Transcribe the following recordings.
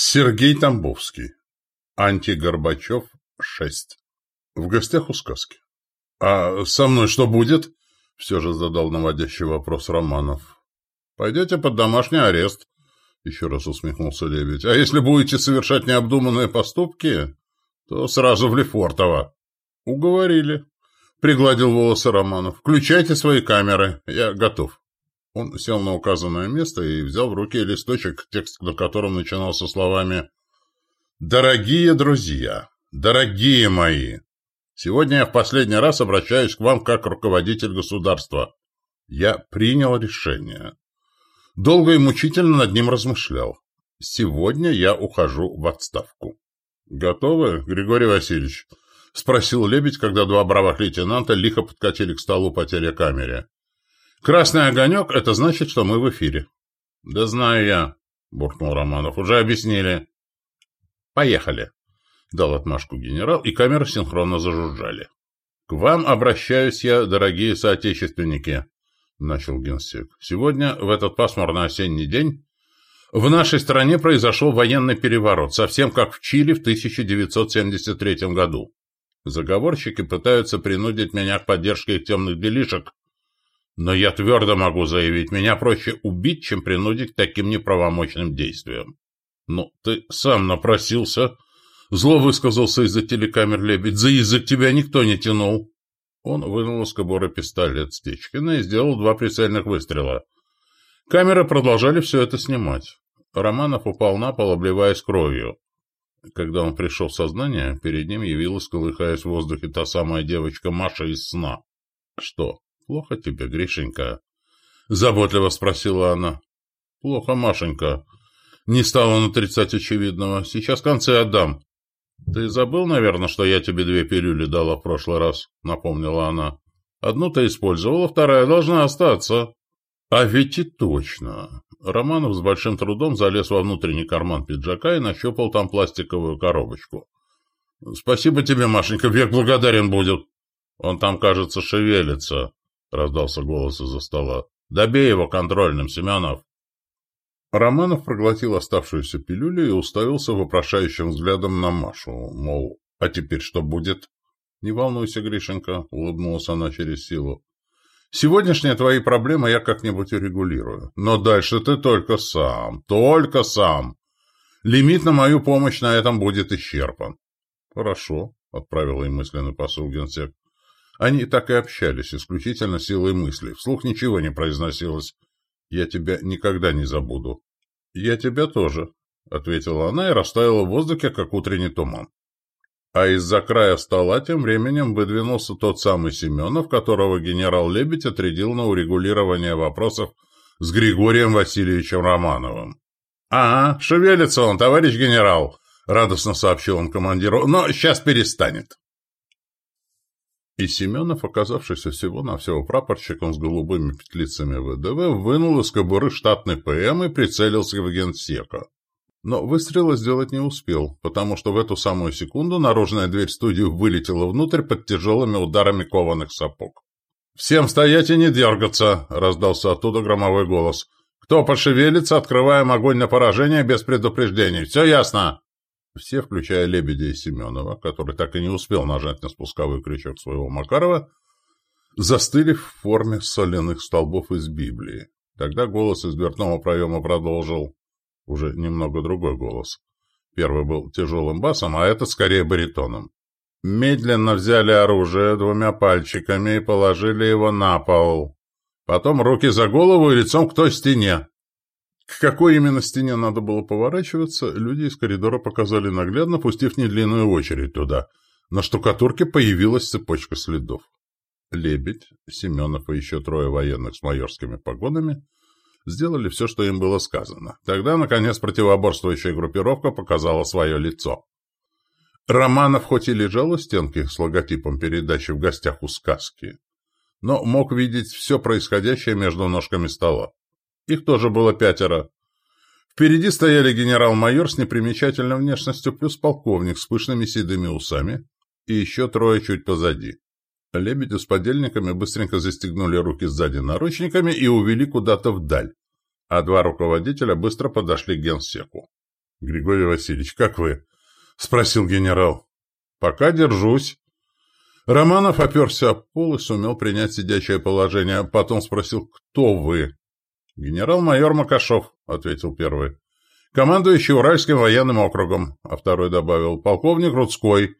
Сергей Тамбовский. Антигорбачев, 6. В гостях у сказки. «А со мной что будет?» — все же задал наводящий вопрос Романов. «Пойдете под домашний арест», — еще раз усмехнулся Лебедь. «А если будете совершать необдуманные поступки, то сразу в Лефортово». «Уговорили», — пригладил волосы Романов. «Включайте свои камеры, я готов». Он сел на указанное место и взял в руки листочек, текст на котором начинался словами «Дорогие друзья, дорогие мои, сегодня я в последний раз обращаюсь к вам как руководитель государства. Я принял решение. Долго и мучительно над ним размышлял. Сегодня я ухожу в отставку». «Готовы, Григорий Васильевич?» — спросил Лебедь, когда два бравых лейтенанта лихо подкатили к столу по телекамере. Красный огонек — это значит, что мы в эфире. — Да знаю я, — буркнул Романов. — Уже объяснили. — Поехали, — дал отмашку генерал, и камеры синхронно зажужжали. — К вам обращаюсь я, дорогие соотечественники, — начал генсек. — Сегодня, в этот пасмурный осенний день, в нашей стране произошел военный переворот, совсем как в Чили в 1973 году. Заговорщики пытаются принудить меня к поддержке их темных делишек, но я твердо могу заявить, меня проще убить, чем принудить к таким неправомочным действиям. Ну, ты сам напросился. Зло высказался из-за телекамер лебедь. За язык тебя никто не тянул. Он вынул из кобуры пистолет Стечкина и сделал два прицельных выстрела. Камеры продолжали все это снимать. Романов упал на пол, обливаясь кровью. Когда он пришел в сознание, перед ним явилась, колыхаясь в воздухе, та самая девочка Маша из сна. Что, «Плохо тебе, Гришенька?» — заботливо спросила она. «Плохо, Машенька». Не стал он отрицать очевидного. «Сейчас концы отдам». «Ты забыл, наверное, что я тебе две пилюли дала в прошлый раз?» — напомнила она. «Одну ты использовала, вторая должна остаться». «А ведь и точно!» Романов с большим трудом залез во внутренний карман пиджака и нащупал там пластиковую коробочку. «Спасибо тебе, Машенька, век благодарен будет. Он там, кажется, шевелится». — раздался голос из-за стола. «Добей его контрольным, Семенов!» Романов проглотил оставшуюся пилюлю и уставился вопрошающим взглядом на Машу, мол, «А теперь что будет?» «Не волнуйся, Гришенька», — улыбнулась она через силу. «Сегодняшние твои проблемы я как-нибудь урегулирую. Но дальше ты только сам, только сам. Лимит на мою помощь на этом будет исчерпан». «Хорошо», — отправил ей мысленный посыл генсек. Они так и общались, исключительно силой мысли. Вслух ничего не произносилось. «Я тебя никогда не забуду». «Я тебя тоже», — ответила она и растаяла в воздухе, как утренний туман. А из-за края стола тем временем выдвинулся тот самый Семенов, которого генерал Лебедь отрядил на урегулирование вопросов с Григорием Васильевичем Романовым. «Ага, шевелится он, товарищ генерал», — радостно сообщил он командиру, — «но сейчас перестанет». И Семенов, оказавшийся всего-навсего прапорщиком с голубыми петлицами ВДВ, вынул из кобуры штатный ПМ и прицелился в генсека. Но выстрела сделать не успел, потому что в эту самую секунду наружная дверь студии вылетела внутрь под тяжелыми ударами кованых сапог. «Всем стоять и не дергаться!» — раздался оттуда громовой голос. «Кто пошевелится, открываем огонь на поражение без предупреждений. Все ясно!» Все, включая Лебедя и Семенова, который так и не успел нажать на спусковой крючок своего Макарова, застыли в форме соляных столбов из Библии. Тогда голос из дверного проема продолжил. Уже немного другой голос. Первый был тяжелым басом, а этот скорее баритоном. Медленно взяли оружие двумя пальчиками и положили его на пол. Потом руки за голову и лицом к той стене. К какой именно стене надо было поворачиваться, люди из коридора показали наглядно, пустив недлинную очередь туда. На штукатурке появилась цепочка следов. Лебедь, Семенов и еще трое военных с майорскими погонами сделали все, что им было сказано. Тогда, наконец, противоборствующая группировка показала свое лицо. Романов хоть и лежал у стенки с логотипом передачи в гостях у сказки, но мог видеть все происходящее между ножками стола. Их тоже было пятеро. Впереди стояли генерал-майор с непримечательной внешностью плюс полковник с пышными седыми усами и еще трое чуть позади. Лебедю с подельниками быстренько застегнули руки сзади наручниками и увели куда-то вдаль, а два руководителя быстро подошли к генсеку. Григорий Васильевич, как вы? Спросил генерал. Пока держусь. Романов оперся о пол и сумел принять сидячее положение. Потом спросил, кто вы? «Генерал-майор Макашов», — ответил первый. «Командующий Уральским военным округом», — а второй добавил. «Полковник Рудской,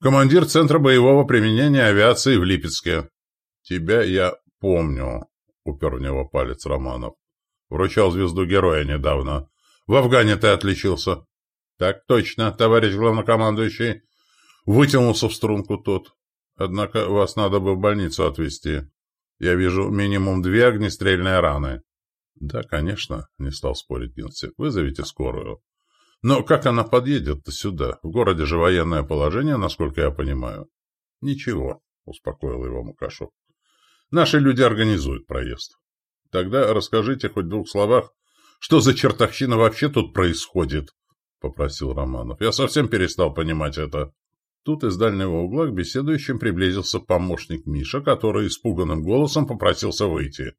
командир Центра боевого применения авиации в Липецке». «Тебя я помню», — упер в него палец Романов. «Вручал звезду героя недавно. В Афгане ты отличился». «Так точно, товарищ главнокомандующий», — вытянулся в струнку тот. «Однако вас надо бы в больницу отвезти. Я вижу минимум две огнестрельные раны». «Да, конечно», — не стал спорить генсек. «Вызовите скорую». «Но как она подъедет-то сюда? В городе же военное положение, насколько я понимаю». «Ничего», — успокоил его Мукашов. «Наши люди организуют проезд. Тогда расскажите хоть в двух словах, что за чертовщина вообще тут происходит?» — попросил Романов. «Я совсем перестал понимать это». Тут из дальнего угла к беседующим приблизился помощник Миша, который испуганным голосом попросился выйти.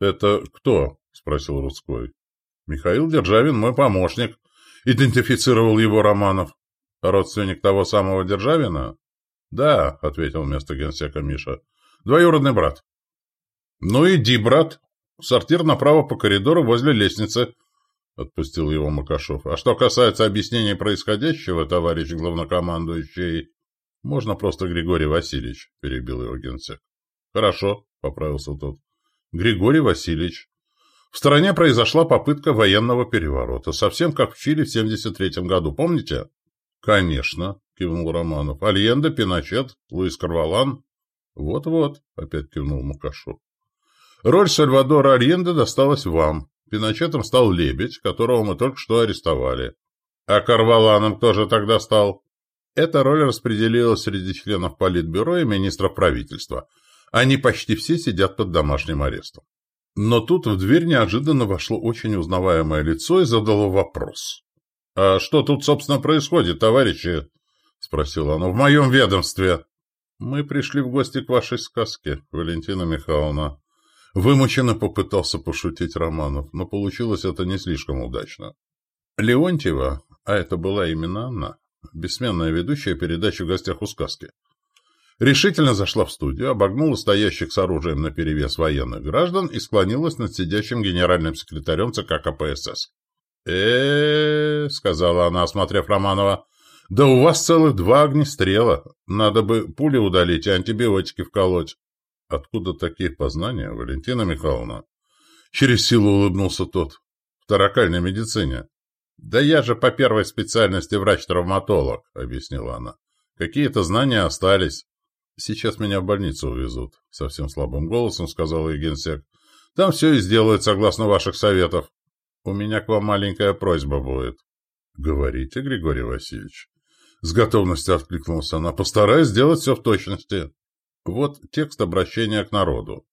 «Это кто?» — спросил Рудской. «Михаил Державин, мой помощник», — идентифицировал его Романов. «Родственник того самого Державина?» «Да», — ответил вместо генсека Миша. «Двоюродный брат». «Ну иди, брат. Сортир направо по коридору возле лестницы», — отпустил его Макашов. «А что касается объяснения происходящего, товарищ главнокомандующий...» «Можно просто Григорий Васильевич», — перебил его генсек. «Хорошо», — поправился тот. Григорий Васильевич. В стране произошла попытка военного переворота, совсем как в Чили в 73 году, помните? Конечно, кивнул Романов. Альенда, Пиночет, Луис Карвалан. Вот-вот, опять кивнул Мукашов. Роль Сальвадора Альенда досталась вам. Пиночетом стал Лебедь, которого мы только что арестовали. А Карваланом кто же тогда стал? Эта роль распределилась среди членов Политбюро и министров правительства – они почти все сидят под домашним арестом. Но тут в дверь неожиданно вошло очень узнаваемое лицо и задало вопрос. «А что тут, собственно, происходит, товарищи?» — спросила оно. «В моем ведомстве». «Мы пришли в гости к вашей сказке, Валентина Михайловна». Вымученно попытался пошутить Романов, но получилось это не слишком удачно. Леонтьева, а это была именно она, бессменная ведущая передачи «В гостях у сказки», решительно зашла в студию, обогнула стоящих с оружием наперевес военных граждан и склонилась над сидящим генеральным секретарем ЦК КПСС. э, сказала она, осмотрев Романова, — «да у вас целых два огнестрела. Надо бы пули удалить и антибиотики вколоть». «Откуда такие познания, Валентина Михайловна?» Через силу улыбнулся тот. «В таракальной медицине». «Да я же по первой специальности врач-травматолог», — объяснила она. «Какие-то знания остались». «Сейчас меня в больницу увезут», — совсем слабым голосом сказал ей генсек. «Там все и сделают согласно ваших советов. У меня к вам маленькая просьба будет». «Говорите, Григорий Васильевич». С готовностью откликнулся она. «Постараюсь сделать все в точности». Вот текст обращения к народу.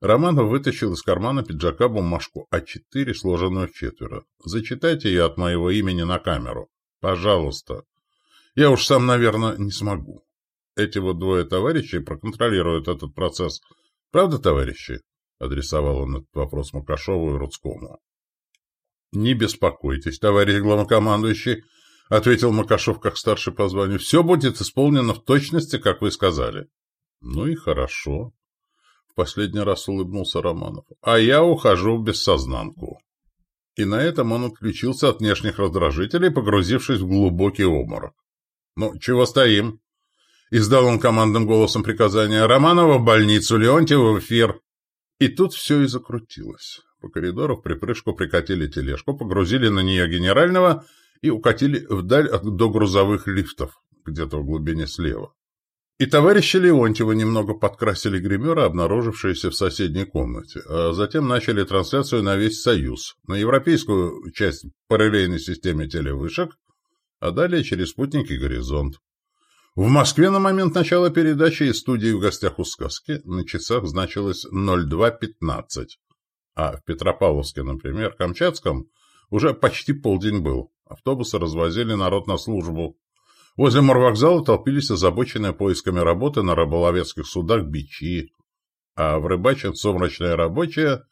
Романов вытащил из кармана пиджака бумажку А4, сложенную в четверо. «Зачитайте ее от моего имени на камеру. Пожалуйста. Я уж сам, наверное, не смогу». Эти вот двое товарищей проконтролируют этот процесс. Правда, товарищи? Адресовал он этот вопрос Макашову и Рудскому. «Не беспокойтесь, товарищ главнокомандующий», — ответил Макашов как старший по званию. «Все будет исполнено в точности, как вы сказали». «Ну и хорошо», — в последний раз улыбнулся Романов. «А я ухожу в бессознанку». И на этом он отключился от внешних раздражителей, погрузившись в глубокий обморок. «Ну, чего стоим?» Издал он командным голосом приказание «Романова в больницу, Леонтьева в эфир». И тут все и закрутилось. По коридору в припрыжку прикатили тележку, погрузили на нее генерального и укатили вдаль до грузовых лифтов, где-то в глубине слева. И товарищи Леонтьева немного подкрасили гримера, обнаружившиеся в соседней комнате, а затем начали трансляцию на весь Союз, на европейскую часть по релейной системе телевышек, а далее через спутники «Горизонт». В Москве на момент начала передачи из студии «В гостях у сказки» на часах значилось 02.15, а в Петропавловске, например, Камчатском, уже почти полдень был. Автобусы развозили народ на службу. Возле морвокзала толпились озабоченные поисками работы на рыболовецких судах бичи, а в рыбачьем сумрачные рабочие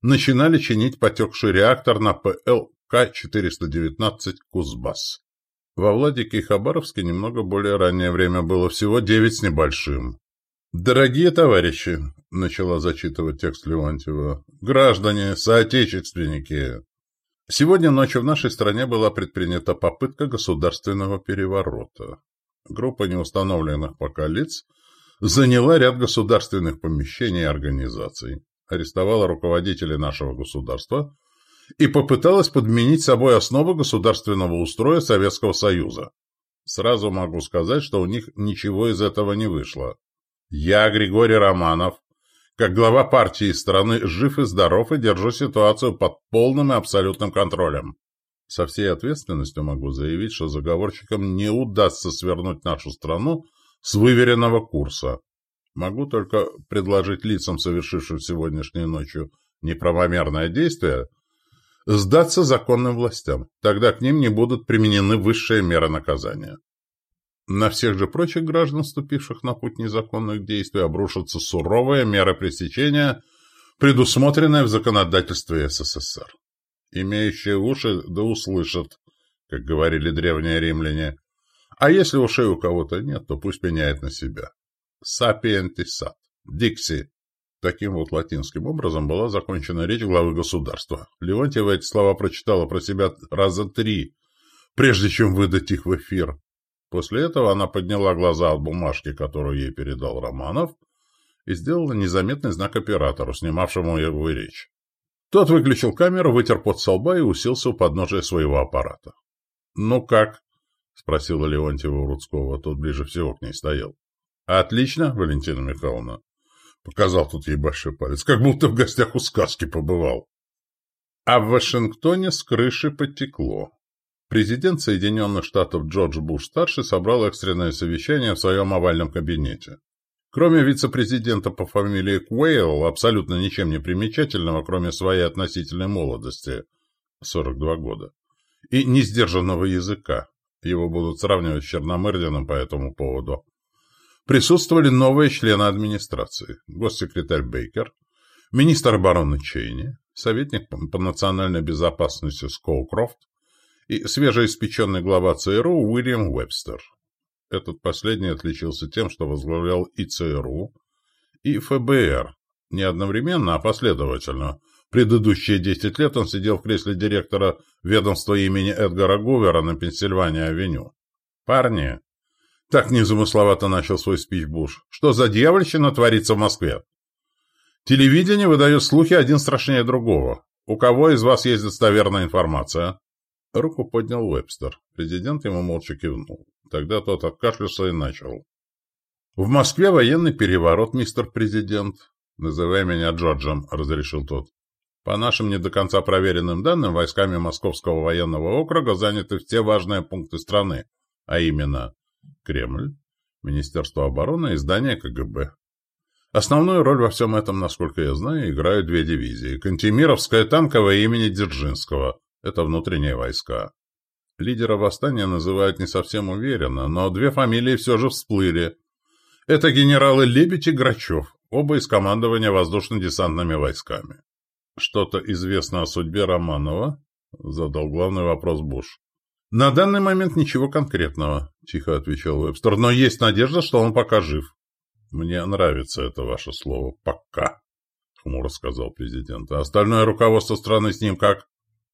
начинали чинить потекший реактор на ПЛ К-419 «Кузбасс». Во Владике и Хабаровске немного более раннее время было, всего девять с небольшим. «Дорогие товарищи», — начала зачитывать текст Леонтьева, — «граждане, соотечественники, сегодня ночью в нашей стране была предпринята попытка государственного переворота. Группа неустановленных пока лиц заняла ряд государственных помещений и организаций, арестовала руководителей нашего государства — и попыталась подменить собой основы государственного устроя Советского Союза. Сразу могу сказать, что у них ничего из этого не вышло. Я, Григорий Романов, как глава партии страны, жив и здоров и держу ситуацию под полным и абсолютным контролем. Со всей ответственностью могу заявить, что заговорщикам не удастся свернуть нашу страну с выверенного курса. Могу только предложить лицам, совершившим сегодняшней ночью неправомерное действие, сдаться законным властям. Тогда к ним не будут применены высшие меры наказания. На всех же прочих граждан, ступивших на путь незаконных действий, обрушатся суровые меры пресечения, предусмотренные в законодательстве СССР. Имеющие уши да услышат, как говорили древние римляне. А если ушей у кого-то нет, то пусть пеняет на себя. Сапиентисат. Дикси. Таким вот латинским образом была закончена речь главы государства. Леонтьева эти слова прочитала про себя раза три, прежде чем выдать их в эфир. После этого она подняла глаза от бумажки, которую ей передал Романов, и сделала незаметный знак оператору, снимавшему его речь. Тот выключил камеру, вытер пот со лба и уселся у подножия своего аппарата. «Ну как?» — спросила Леонтьева у Рудского, тот ближе всего к ней стоял. «Отлично, Валентина Михайловна. Показал тут ей большой палец, как будто в гостях у сказки побывал. А в Вашингтоне с крыши потекло. Президент Соединенных Штатов Джордж Буш-старший собрал экстренное совещание в своем овальном кабинете. Кроме вице-президента по фамилии Куэйл, абсолютно ничем не примечательного, кроме своей относительной молодости, 42 года, и несдержанного языка, его будут сравнивать с Черномырдиным по этому поводу, присутствовали новые члены администрации, госсекретарь Бейкер, министр обороны Чейни, советник по национальной безопасности Скоукрофт и свежеиспеченный глава ЦРУ Уильям Уэбстер. Этот последний отличился тем, что возглавлял и ЦРУ, и ФБР, не одновременно, а последовательно. Предыдущие 10 лет он сидел в кресле директора ведомства имени Эдгара Гувера на Пенсильвания-авеню. «Парни, так незамысловато начал свой спич Буш. Что за дьявольщина творится в Москве? Телевидение выдает слухи один страшнее другого. У кого из вас есть достоверная информация? Руку поднял Уэбстер. Президент ему молча кивнул. Тогда тот откашлялся и начал. В Москве военный переворот, мистер президент. Называй меня Джорджем, разрешил тот. По нашим не до конца проверенным данным, войсками Московского военного округа заняты все важные пункты страны, а именно Кремль, Министерство обороны и здание КГБ. Основную роль во всем этом, насколько я знаю, играют две дивизии. Кантемировская танковая имени Дзержинского. Это внутренние войска. Лидера восстания называют не совсем уверенно, но две фамилии все же всплыли. Это генералы Лебедь и Грачев, оба из командования воздушно-десантными войсками. «Что-то известно о судьбе Романова?» — задал главный вопрос Буш. «На данный момент ничего конкретного», — тихо отвечал Вебстер, «но есть надежда, что он пока жив». «Мне нравится это ваше слово «пока», — хмуро сказал президент. «А остальное руководство страны с ним как?»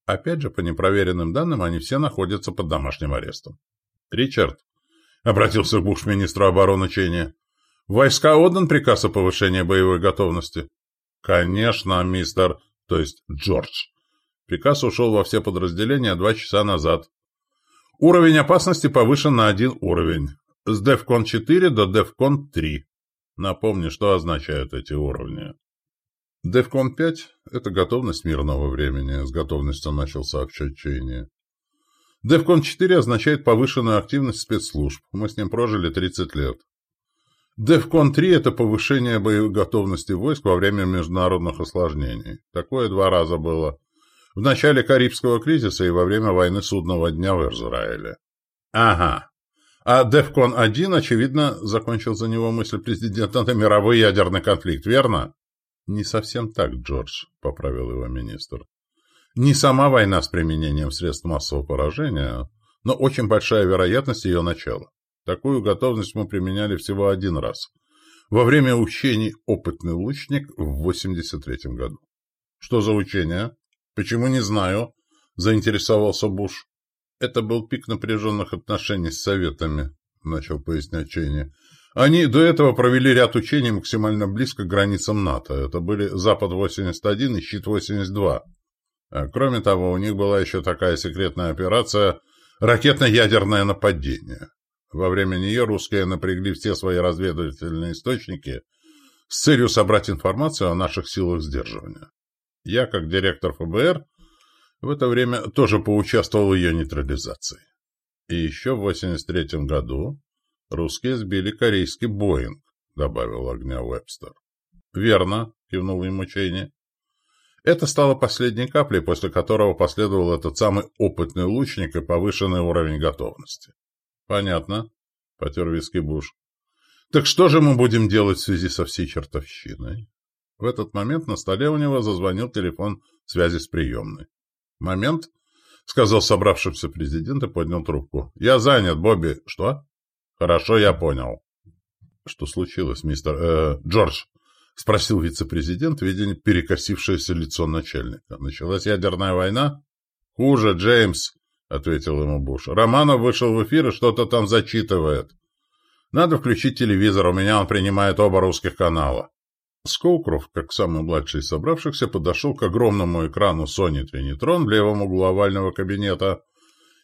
Опять же, по непроверенным данным, они все находятся под домашним арестом. «Ричард», — обратился к буш-министру обороны Ченни, — «войска отдан приказ о повышении боевой готовности?» «Конечно, мистер, то есть Джордж». Приказ ушел во все подразделения два часа назад. Уровень опасности повышен на один уровень. С DEFCON 4 до DEFCON 3. Напомни, что означают эти уровни. DEFCON 5 – это готовность мирного времени, с готовностью начал сообщать. DEFCON 4 означает повышенную активность спецслужб. Мы с ним прожили 30 лет. DEFCON 3 – это повышение боевой готовности войск во время международных осложнений. Такое два раза было – в начале Карибского кризиса и во время войны судного дня в Израиле. Ага. А Дефкон 1, очевидно, закончил за него мысль президента, это мировой ядерный конфликт, верно? Не совсем так, Джордж, поправил его министр. Не сама война с применением средств массового поражения, но очень большая вероятность ее начала. Такую готовность мы применяли всего один раз. Во время учений «Опытный лучник» в 83 году. Что за учение? Почему не знаю? Заинтересовался Буш. Это был пик напряженных отношений с Советами, начал пояснять Чейни. Они до этого провели ряд учений максимально близко к границам НАТО. Это были Запад-81 и Щит-82. А кроме того, у них была еще такая секретная операция «Ракетно-ядерное нападение». Во время нее русские напрягли все свои разведывательные источники с целью собрать информацию о наших силах сдерживания. Я, как директор ФБР, в это время тоже поучаствовал в ее нейтрализации. И еще в 83 году русские сбили корейский «Боинг», добавил огня Вебстер. «Верно», — кивнул ему Чейни. Это стало последней каплей, после которого последовал этот самый опытный лучник и повышенный уровень готовности. «Понятно», — потер виски Буш. «Так что же мы будем делать в связи со всей чертовщиной?» В этот момент на столе у него зазвонил телефон связи с приемной. «Момент», — сказал собравшимся президент и поднял трубку. «Я занят, Бобби». «Что?» «Хорошо, я понял». «Что случилось, мистер... Э, Джордж?» — спросил вице-президент, видя перекосившееся лицо начальника. «Началась ядерная война?» «Хуже, Джеймс», — ответил ему Буш. «Романов вышел в эфир и что-то там зачитывает. Надо включить телевизор, у меня он принимает оба русских канала». Скоукров, как самый младший из собравшихся, подошел к огромному экрану Sony Trinitron в левом углу овального кабинета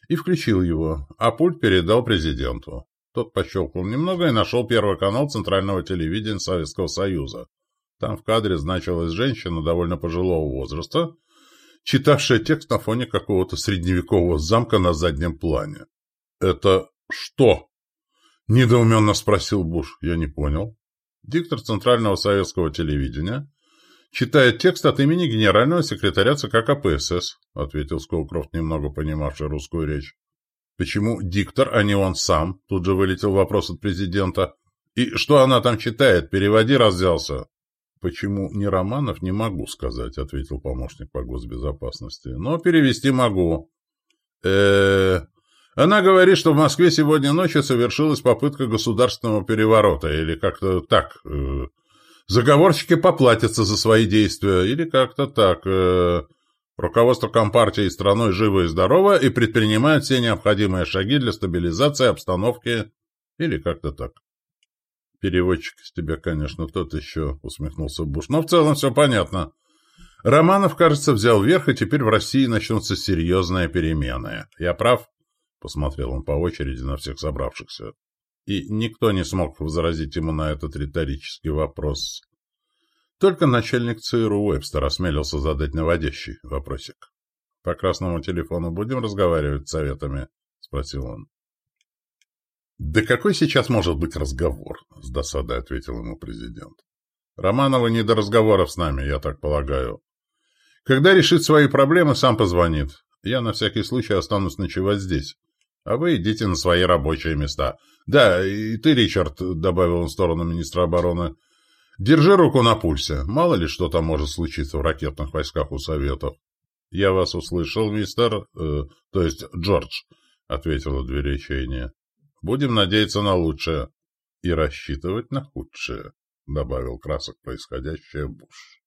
и включил его, а пульт передал президенту. Тот пощелкал немного и нашел первый канал центрального телевидения Советского Союза. Там в кадре значилась женщина довольно пожилого возраста, читавшая текст на фоне какого-то средневекового замка на заднем плане. «Это что?» – недоуменно спросил Буш. «Я не понял». Диктор Центрального советского телевидения читает текст от имени генерального секретаря ЦК КПСС, ответил Сколкрофт, немного понимавший русскую речь. Почему диктор, а не он сам? Тут же вылетел вопрос от президента. И что она там читает? Переводи, разделся. «Почему не Романов, не могу сказать», — ответил помощник по госбезопасности. «Но перевести могу». э Она говорит, что в Москве сегодня ночью совершилась попытка государственного переворота, или как-то так. Э, заговорщики поплатятся за свои действия, или как-то так. Э, руководство Компартии страной живо и здорово и предпринимает все необходимые шаги для стабилизации обстановки, или как-то так. «Переводчик из тебя, конечно, тот еще», — усмехнулся Буш. «Но в целом все понятно. Романов, кажется, взял верх, и теперь в России начнутся серьезные перемены. Я прав?» — посмотрел он по очереди на всех собравшихся. И никто не смог возразить ему на этот риторический вопрос. Только начальник ЦРУ Уэбстер осмелился задать наводящий вопросик. «По красному телефону будем разговаривать с советами?» — спросил он. «Да какой сейчас может быть разговор?» — с досадой ответил ему президент. «Романова не до разговоров с нами, я так полагаю. Когда решит свои проблемы, сам позвонит. Я на всякий случай останусь ночевать здесь. А вы идите на свои рабочие места. Да, и ты, Ричард, — добавил он в сторону министра обороны, — держи руку на пульсе. Мало ли что там может случиться в ракетных войсках у Советов. Я вас услышал, мистер, э, то есть Джордж, — ответила дверь. Будем надеяться на лучшее и рассчитывать на худшее, добавил красок происходящее Буш.